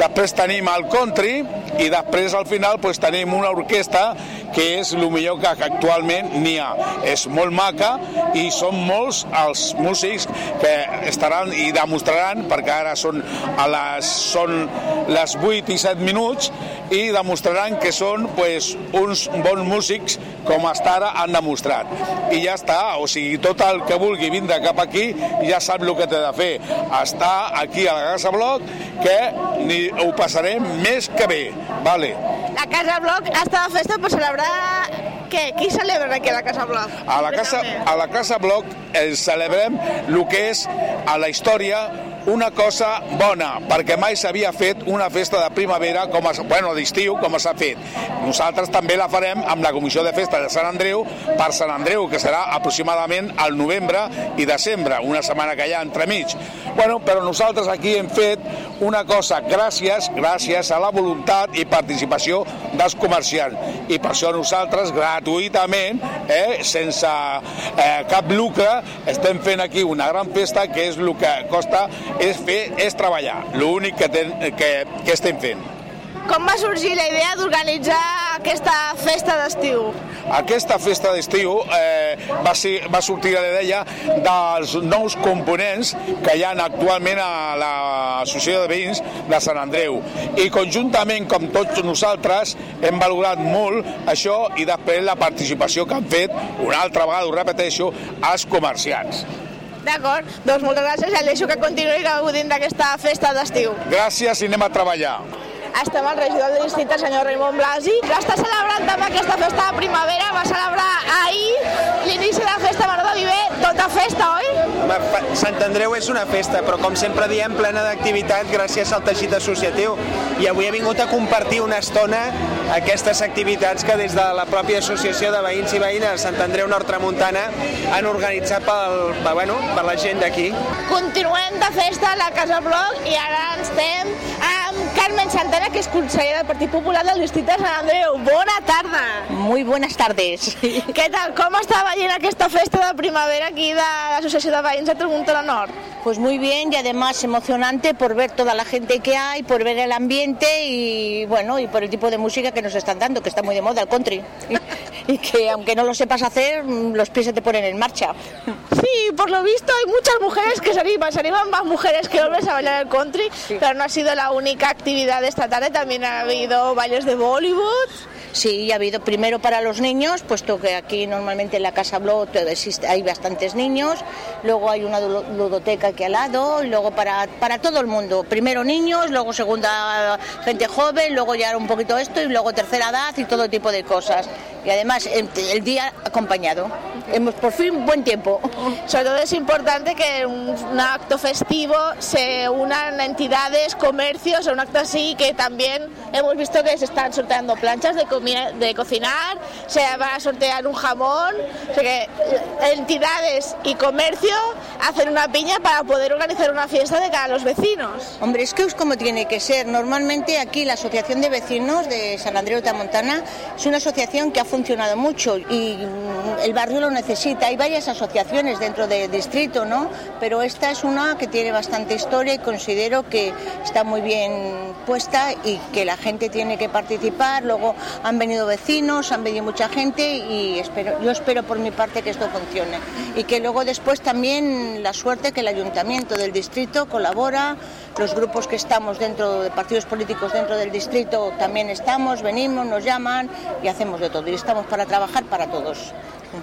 després tenim el country i després al final pues, tenim una orquestra que és el millor que actualment n'hi ha. És molt maca i són molts els músics que estaran i demostraran, perquè ara són, a les, són les 8 i 7 minuts, i demostraran que són pues, uns bons músics com hasta ara han demostrat. I ja està, o sigui, tot el que vulgui vindre cap aquí ja sap el que té de fer. Està aquí a la Casa Bloc, que ni ho passarem més que bé. Vale. La Casa Bloc està de festa per celebrar... Què? Qui celebra aquí a la Casa Bloc? A la Casa, a la casa Bloc eh, celebrem el que és a la història una cosa bona, perquè mai s'havia fet una festa de primavera, com a, bueno, d'estiu, com s'ha fet. Nosaltres també la farem amb la Comissió de Festa de Sant Andreu per Sant Andreu, que serà aproximadament al novembre i desembre, una setmana que hi ha entremig. Bueno, però nosaltres aquí hem fet una cosa gràcies, gràcies a la voluntat i participació dels comerciants. I per això nosaltres, gratuïtament, eh, sense eh, cap lucre, estem fent aquí una gran festa que és el que costa és fer, és treballar, l'únic que, ten, que, que estem fent. Com va sorgir la idea d'organitzar aquesta festa d'estiu? Aquesta festa d'estiu eh, va, ser, va sortir la idea dels nous components que hi ha actualment a l'Associació de Veïns de Sant Andreu. I conjuntament, com tots nosaltres, hem valorat molt això i després la participació que han fet, una altra vegada ho repeteixo, els comerciants. D'acord, doncs moltes gràcies i deixo que continuï gaudint d'aquesta festa d'estiu. Gràcies i anem a treballar. Estem al regidor del districte, senyor Raimon Blasi. Està celebrant també aquesta festa de primavera, va celebrar ahir l'inici de la festa Baró de Viver, tota festa, oi? Home, Sant Andreu és una festa, però com sempre diem, plena d'activitat gràcies al teixit associatiu. I avui he vingut a compartir una estona aquestes activitats que des de la pròpia Associació de Veïns i Veïnes Sant Andreu Nord Tramuntana han organitzat pel, per, bueno, per la gent d'aquí. Continuem de festa a la Casa Bloc i ara ens estem amb Carmen Santana, que és consellera del Partit Popular del districte de Sant Andreu. Bona tarda. Muy buenas tardes. Què tal? Com està veient aquesta festa de primavera aquí de l'Associació de Veïns de Tramuntana Nord? Pues muy bien y además emocionante por ver toda la gente que hay, por ver el ambiente y bueno, y por el tipo de música que nos están dando, que está muy de moda el country. Y, que aunque no lo sepas hacer, los pies se te ponen en marcha. Sí, por lo visto hay muchas mujeres que se animan, se animan más mujeres que hombres a bailar el country, pero no ha sido la única actividad de esta tarde, también ha habido bailes de Bollywood. Sí, ha habido primero para los niños, puesto que aquí normalmente en la Casa existe, hay bastantes niños, luego hay una ludoteca aquí al lado, luego para, para todo el mundo. Primero niños, luego segunda gente joven, luego ya un poquito esto y luego tercera edad y todo tipo de cosas. Y además el, el día acompañado. hemos por fin buen tiempo. Sobre todo es importante que en un acto festivo se unan entidades, comercios, un acto así que también hemos visto que se están sorteando planchas de, de cocinar, se va a sortear un jamón, que entidades y comercio hacen una piña para poder organizar una fiesta de cara a los vecinos. Hombre, es que es como tiene que ser. Normalmente aquí la Asociación de Vecinos de San Andreu de Montana es una asociación que ha funcionado mucho y mm, el barrio lo necesita. Hay varias asociaciones dentro del distrito, ¿no? Pero esta es una que tiene bastante historia y considero que está muy bien puesta y que la gente tiene que participar. Luego han venido vecinos, han venido mucha gente y espero, yo espero por mi parte que esto funcione. Y que luego después también la suerte que el ayuntamiento del distrito colabora, los grupos que estamos dentro de partidos políticos dentro del distrito también estamos, venimos, nos llaman y hacemos de todo. Y estamos para trabajar para todos.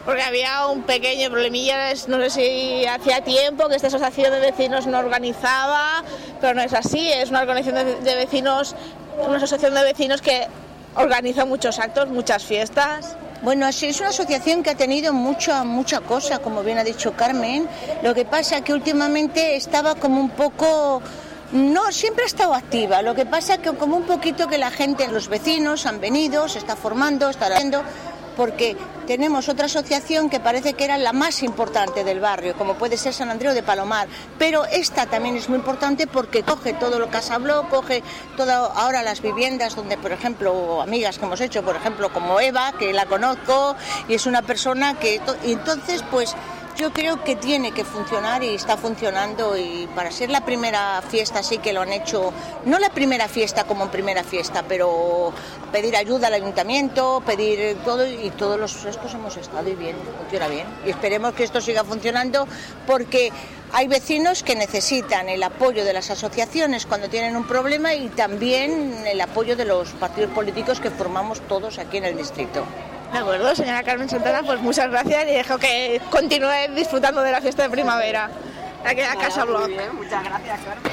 Porque había un pequeño problemilla, no sé si hacía tiempo que esta asociación de vecinos no organizaba, pero no es así, es una organización de vecinos, una asociación de vecinos que organiza muchos actos, muchas fiestas. Bueno, es una asociación que ha tenido mucha, mucha cosa, como bien ha dicho Carmen. Lo que pasa que últimamente estaba como un poco... No, siempre ha estado activa. Lo que pasa que como un poquito que la gente, los vecinos han venido, se está formando, está haciendo, porque tenemos otra asociación que parece que era la más importante del barrio, como puede ser San Andreu de Palomar. Pero esta también es muy importante porque coge todo lo que habló, coge ahora las viviendas donde, por ejemplo, amigas que hemos hecho, por ejemplo, como Eva, que la conozco y es una persona que... entonces, pues yo creo que tiene que funcionar y está funcionando y para ser la primera fiesta sí que lo han hecho, no la primera fiesta como primera fiesta, pero pedir ayuda al ayuntamiento, pedir todo y todos los estos hemos estado y bien, funciona bien. Y esperemos que esto siga funcionando porque hay vecinos que necesitan el apoyo de las asociaciones cuando tienen un problema y también el apoyo de los partidos políticos que formamos todos aquí en el distrito. De acuerdo, señora Carmen Santana, pues muchas gracias y dejo que continúe disfrutando de la fiesta de primavera aquí a la Casa Bloc. muchas gracias, Carmen.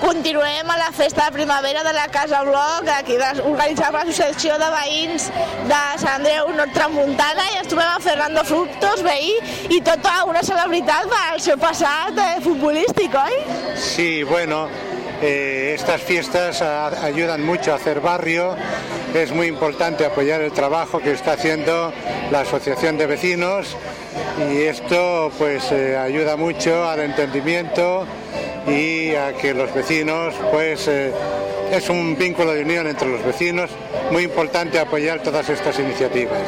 Continuem a la festa de primavera de la Casa Bloc, aquí organitzada per l'Associació de Veïns de Sant Andreu Nord Tramuntana i ens trobem amb Fernando Fructos, veí, i tota una celebritat pel seu passat eh, futbolístic, oi? Sí, bueno, eh, estas fiestas ayudan mucho a hacer barrio. Es muy importante apoyar el trabajo que está haciendo la Asociación de Vecinos y esto pues eh, ayuda mucho al entendimiento y a que los vecinos pues eh, es un vínculo de unión entre los vecinos. Muy importante apoyar todas estas iniciativas.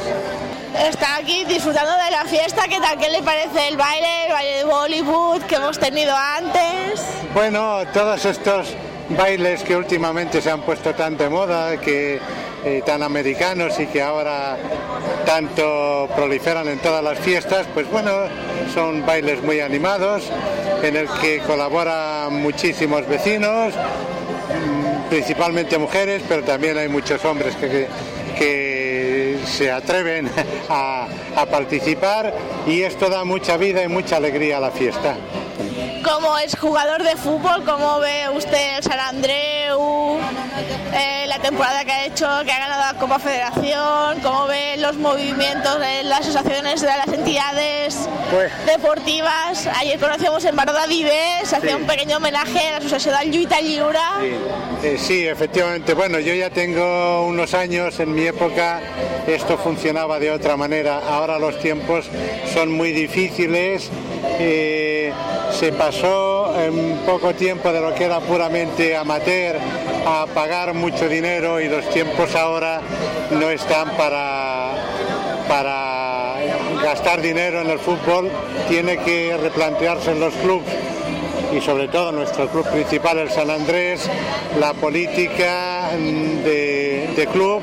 Está aquí disfrutando de la fiesta, ¿qué tal? ¿Qué le parece el baile, el baile de Bollywood que hemos tenido antes? Bueno, todos estos bailes que últimamente se han puesto tan de moda, que eh, tan americanos y que ahora tanto proliferan en todas las fiestas, pues bueno, son bailes muy animados en el que colaboran muchísimos vecinos, mm, principalmente mujeres, pero también hay muchos hombres que, que se atreven a, a participar y esto da mucha vida y mucha alegría a la fiesta. Como es jugador de fútbol, ¿cómo ve usted el San Andreu, eh, la temporada que ha hecho, que ha ganado la Copa Federación? ¿Cómo ve los movimientos de las asociaciones de las entidades Pues- deportivas? Ayer conocíamos en Baroda Vives, se hacía Sí. un pequeño homenaje a la Asociación Lluita Lliure. Eh, sí, efectivamente. Bueno, yo ya tengo unos años, en mi época esto funcionaba de otra manera. Ahora los tiempos son muy difíciles. Se pasó en poco tiempo de lo que era puramente amateur a pagar mucho dinero y los tiempos ahora no están para, para gastar dinero en el fútbol. Tiene que replantearse en los clubes y sobre todo nuestro club principal, el San Andrés, la política de club,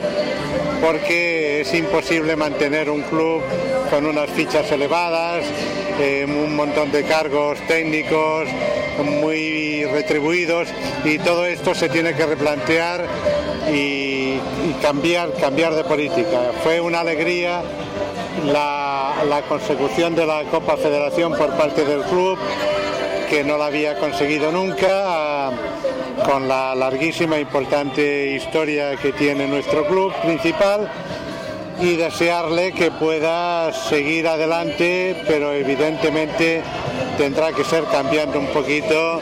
porque es imposible mantener un club con unas fichas elevadas, eh, un montón de cargos técnicos muy retribuidos y todo esto se tiene que replantear y, y cambiar, cambiar de política. Fue una alegría la, la consecución de la Copa Federación por parte del club que no la había conseguido nunca, con la larguísima e importante historia que tiene nuestro club principal. Y desearle que pueda seguir adelante, pero evidentemente tendrá que ser cambiando un poquito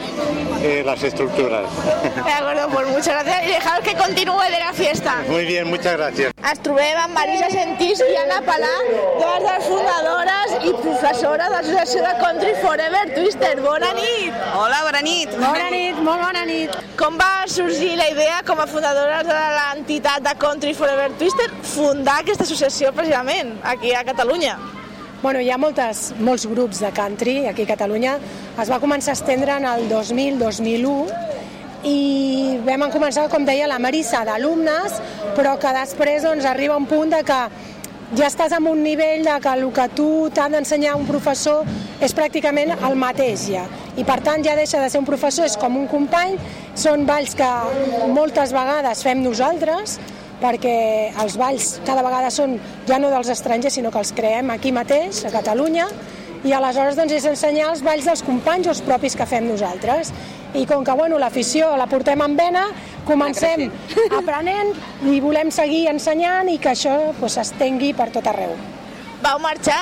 eh, las estructuras. De acuerdo, pues muchas gracias y dejaros que continúe de la fiesta. Muy bien, muchas gracias. Trobem amb Marisa Sentís i Anna Palà, dues de les fundadores i professora de l'Associació de Country Forever Twister. Bona nit! Hola, bona nit! Bona nit, molt bona nit! Com va sorgir la idea, com a fundadores de l'entitat de Country Forever Twister, fundar aquesta associació precisament aquí a Catalunya? Bueno, hi ha moltes, molts grups de country aquí a Catalunya. Es va començar a estendre en el 2000-2001 i vam començar, com deia la Marissa, d'alumnes, però que després doncs, arriba un punt de que ja estàs en un nivell de que el que tu t'ha d'ensenyar un professor és pràcticament el mateix ja. I per tant ja deixa de ser un professor, és com un company, són balls que moltes vegades fem nosaltres, perquè els balls cada vegada són ja no dels estrangers, sinó que els creem aquí mateix, a Catalunya, i aleshores doncs, és ensenyar els balls dels companys o els propis que fem nosaltres. I com que bueno, l'afició la portem en vena, comencem aprenent i volem seguir ensenyant i que això pues, s'estengui per tot arreu. Vau marxar,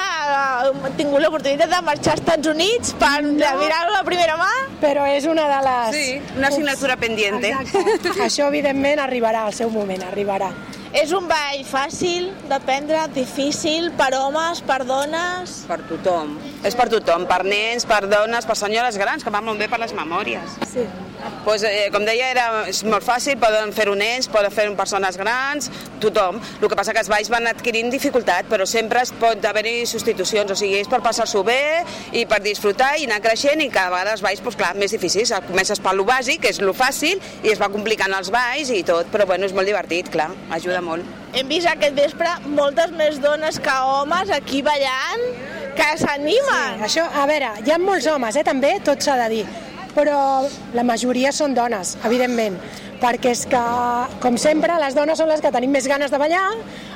heu tingut l'oportunitat de marxar als Estats Units per no. mirar-ho a la primera mà? Però és una de les... Sí, una assignatura pendiente. Exacte. Això, evidentment, arribarà al seu moment, arribarà. És un ball fàcil d'aprendre, difícil, per homes, per dones... Per tothom. És per tothom, per nens, per dones, per senyores grans, que van molt bé per les memòries. Sí. Pues, eh, com deia, era, és molt fàcil, poden fer-ho nens, poden fer-ho persones grans, tothom. El que passa que els balls van adquirint dificultat, però sempre es pot haver-hi substitucions, o sigui, és per passar-s'ho bé i per disfrutar i anar creixent i cada vegada els balls, pues, clar, més difícils. Comences per lo bàsic, que és lo fàcil, i es va complicant els balls i tot, però bueno, és molt divertit, clar, ajuda molt. Hem vist aquest vespre moltes més dones que homes aquí ballant que s'animen. Sí, això, a veure, hi ha molts homes, eh, també, tot s'ha de dir, però la majoria són dones, evidentment, perquè és que, com sempre, les dones són les que tenim més ganes de ballar,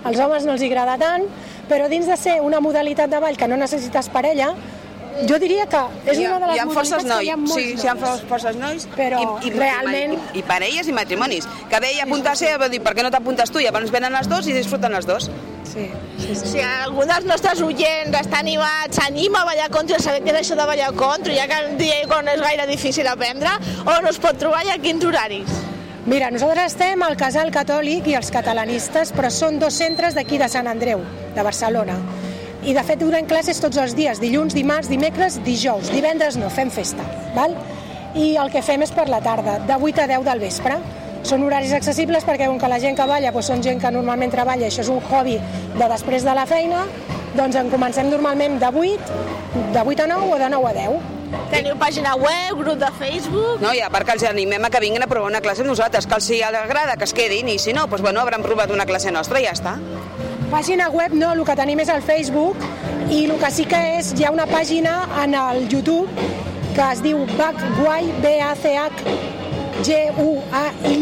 als homes no els agrada tant, però dins de ser una modalitat de ball que no necessites parella, jo diria que és ha, una de les hi ha forces modalitats nois, que hi ha molts sí, hi ha nois. forces nois Però i, i, realment- i, i parelles i matrimonis que veia apuntar-se va dir per què no t'apuntes tu i llavors venen les dos i disfruten les dos sí, sí, sí. Si algú dels nostres oients està animat, s'anima a ballar contra, a saber què és això de ballar contra, ja que en dia quan no és gaire difícil aprendre, on es pot trobar i a quins horaris? Mira, nosaltres estem al Casal Catòlic i els catalanistes, però són dos centres d'aquí de Sant Andreu, de Barcelona. I de fet donem classes tots els dies, dilluns, dimarts, dimecres, dijous. Divendres no, fem festa. Val? I el que fem és per la tarda, de 8 a 10 del vespre. Són horaris accessibles perquè com que la gent que balla doncs són gent que normalment treballa, això és un hobby de després de la feina, doncs en comencem normalment de 8, de 8 a 9 o de 9 a 10. Teniu pàgina web, grup de Facebook... no, i a part que els animem a que vinguin a provar una classe amb nosaltres, que els si els agrada que es quedin i si no, doncs bueno, hauran provat una classe nostra i ja està Pàgina web no, el que tenim és el Facebook i el que sí que és, hi ha una pàgina en el YouTube que es diu Bacguai, B-A-C-H-G-U-A-I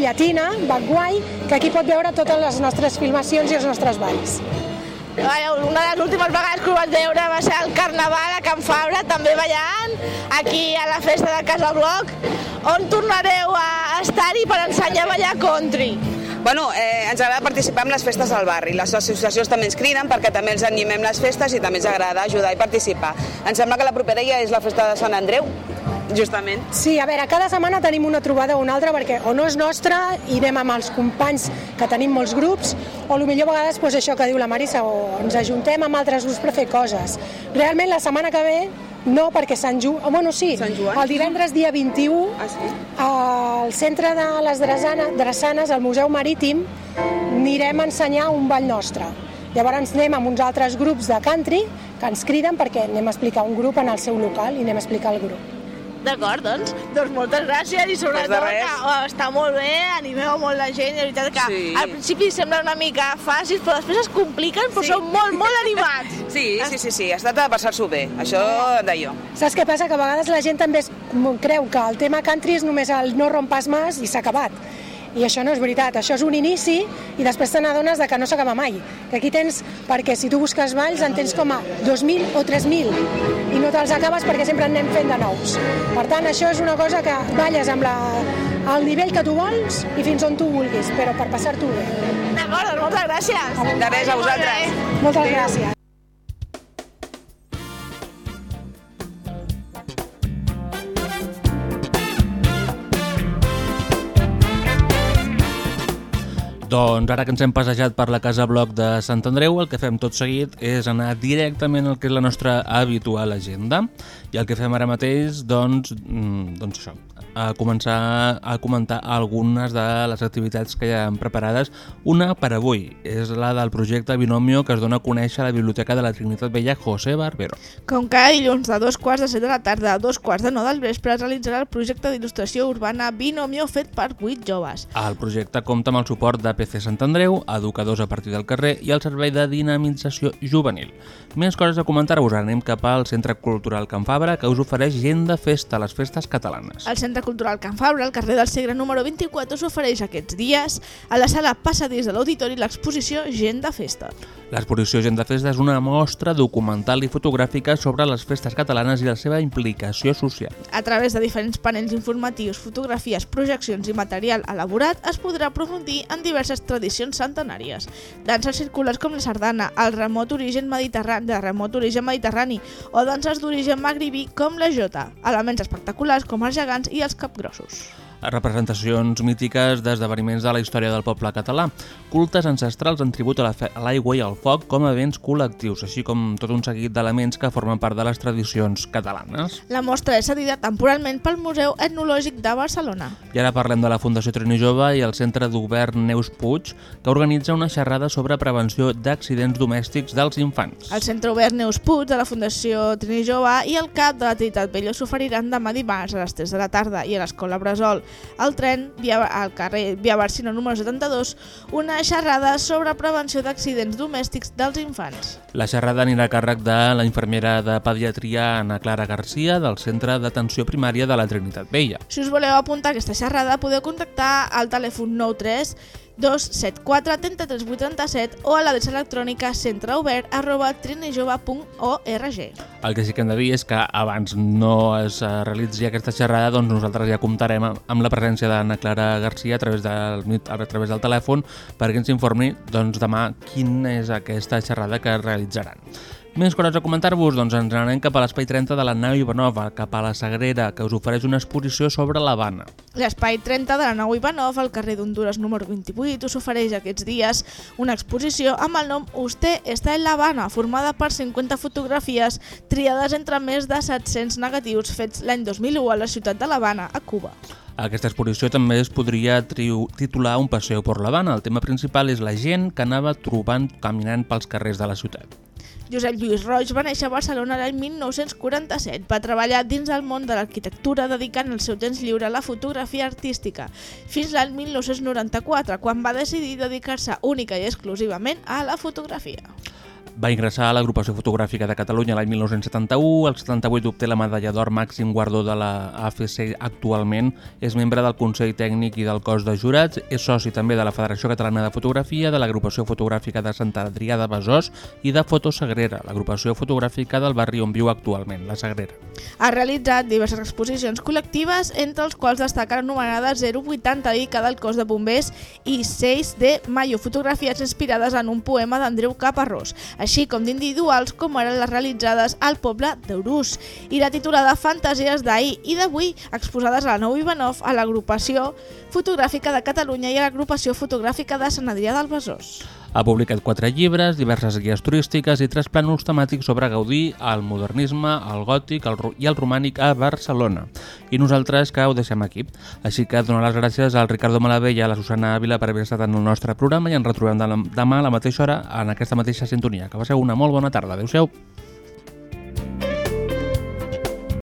llatina, Bacguai, que aquí pot veure totes les nostres filmacions i els nostres balls. Una de les últimes vegades que ho vaig veure va ser al Carnaval a Can Fabra, també ballant, aquí a la festa de Casa Bloc. On tornareu a estar-hi per ensenyar a ballar country? Bueno, eh, ens agrada participar en les festes del barri. Les associacions també ens criden perquè també els animem les festes i també ens agrada ajudar i participar. Em sembla que la propera ja és la festa de Sant Andreu, justament. Sí, a veure, cada setmana tenim una trobada o una altra perquè o no és nostra i anem amb els companys que tenim molts grups o millor a vegades doncs, això que diu la Marissa o ens ajuntem amb altres grups per fer coses. Realment la setmana que ve no, perquè Sant Joan... Oh, bueno, sí, el divendres dia 21 ah, sí? al centre de les Dresana, Drassanes, al Museu Marítim, anirem a ensenyar un ball nostre. Llavors anem amb uns altres grups de country que ens criden perquè anem a explicar un grup en el seu local i anem a explicar el grup. D'acord, doncs, doncs moltes gràcies i sobretot Doncs que oh, està molt bé, animeu molt la gent, i la veritat que Sí. al principi sembla una mica fàcils, però després es compliquen, però Sí. són molt, molt animats. Sí, sí, sí, sí, es tracta de passar-s'ho bé, això d'allò. Saps què passa? Que a vegades la gent també es, creu que el tema country és només el no rompas más i s'ha acabat. I això no és veritat, això és un inici i després te n'adones de que no s'acaba mai. Que aquí tens, perquè si tu busques balls en tens com a 2.000 o 3.000 i no te'ls acabes perquè sempre en anem fent de nous. Per tant, això és una cosa que balles amb la, el nivell que tu vols i fins on tu vulguis, però per passar-t'ho bé. D'acord, doncs moltes gràcies. De res, a vosaltres. Moltes gràcies. Doncs ara que ens hem passejat per la Casa Bloc de Sant Andreu, el que fem tot seguit és anar directament al que és la nostra habitual agenda. I el que fem ara mateix, doncs, mm, doncs això, a començar a comentar algunes de les activitats que hi ha preparades. Una per avui, és la del projecte Binomio que es dona a conèixer a la Biblioteca de la Trinitat Vella José Barbero. Com cada dilluns de dos quarts de set de la tarda a dos quarts de nou del vespre es realitzarà el projecte d'il·lustració urbana Binomio fet per vuit joves. El projecte compta amb el suport de PC Sant Andreu, educadors a partir del carrer i el Servei de Dinamització Juvenil. Més coses a comentar-vos, anem cap al Centre Cultural Can Fabra, que us ofereix gent de festa, les festes catalanes. El Centre Cultural Can Fabra, al carrer del Segre número 24, s'ofereix aquests dies a la sala Passadís de l'Auditori l'exposició Gent de Festa. L'exposició Gent de Festa és una mostra documental i fotogràfica sobre les festes catalanes i la seva implicació social. A través de diferents panells informatius, fotografies, projeccions i material elaborat es podrà aprofundir en diverses tradicions centenàries. Danses circulars com la sardana, el remot origen mediterrani, de remot origen mediterrani o danses d'origen magribí com la jota, elements espectaculars com els gegants i els capgrossos representacions mítiques d'esdeveniments de la història del poble català, cultes ancestrals en tribut a l'aigua i al foc com a events col·lectius, així com tot un seguit d'elements que formen part de les tradicions catalanes. La mostra és cedida temporalment pel Museu Etnològic de Barcelona. I ara parlem de la Fundació Trini Jove i el Centre d'Obert Neus Puig, que organitza una xerrada sobre prevenció d'accidents domèstics dels infants. El Centre Obert Neus Puig de la Fundació Trini Jove i el CAP de la Trinitat Vella s'oferiran demà dimarts a les 3 de la tarda i a l'Escola Bressol al tren via, al carrer Via Barcino número 72 una xerrada sobre prevenció d'accidents domèstics dels infants. La xerrada anirà a càrrec de la infermera de pediatria Ana Clara Garcia del Centre d'Atenció Primària de la Trinitat Vella. Si us voleu apuntar a aquesta xerrada podeu contactar al telèfon 93 274 3387 o a l'adreça electrònica centreobert arroba trinijove.org. El que sí que hem de dir és que abans no es eh, realitzi aquesta xerrada, doncs nosaltres ja comptarem amb la presència d'Anna Clara Garcia a través del, a través del telèfon perquè ens informi doncs, demà quina és aquesta xerrada que realitzaran. Més coses a comentar-vos, doncs ens anem cap a l'espai 30 de la nau Ivanova, cap a la Sagrera, que us ofereix una exposició sobre l'Havana. L'espai 30 de la nau Ivanov, al carrer d'Honduras número 28, us ofereix aquests dies una exposició amb el nom Usted està en l'Havana, formada per 50 fotografies triades entre més de 700 negatius fets l'any 2001 a la ciutat de l'Havana, a Cuba. Aquesta exposició també es podria titular Un passeu per l'Havana. El tema principal és la gent que anava trobant caminant pels carrers de la ciutat. Josep Lluís Roig va néixer a Barcelona l'any 1947. Va treballar dins del món de l'arquitectura dedicant el seu temps lliure a la fotografia artística, fins l'any 1994, quan va decidir dedicar-se única i exclusivament a la fotografia. Va ingressar a l'agrupació fotogràfica de Catalunya l'any 1971, el 78 obté la medalla d'or màxim guardó de la AFC actualment, és membre del Consell Tècnic i del cos de jurats, és soci també de la Federació Catalana de Fotografia, de l'agrupació fotogràfica de Sant Adrià de Besòs i de Fotosagrera, l'agrupació fotogràfica del barri on viu actualment, la Sagrera. Ha realitzat diverses exposicions col·lectives, entre els quals destaquen anomenades 080 dedicada al cos de bombers i 6 de Mayo, fotografies inspirades en un poema d'Andreu Caparrós, així com d'individuals com eren les realitzades al poble d'Eurús i la titulada Fantasies d'ahir i d'avui exposades a la Nou Ivanov a l'agrupació fotogràfica de Catalunya i a l'agrupació fotogràfica de Sant Adrià del Besòs. Ha publicat quatre llibres, diverses guies turístiques i tres plànols temàtics sobre Gaudí, el modernisme, el gòtic el, i el romànic a Barcelona. I nosaltres que ho deixem aquí. Així que dono les gràcies al Ricardo Malavella i a la Susana Ávila per haver estat en el nostre programa i ens retrobem demà a la mateixa hora en aquesta mateixa sintonia. Que passeu una molt bona tarda. Adéu-siau.